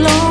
long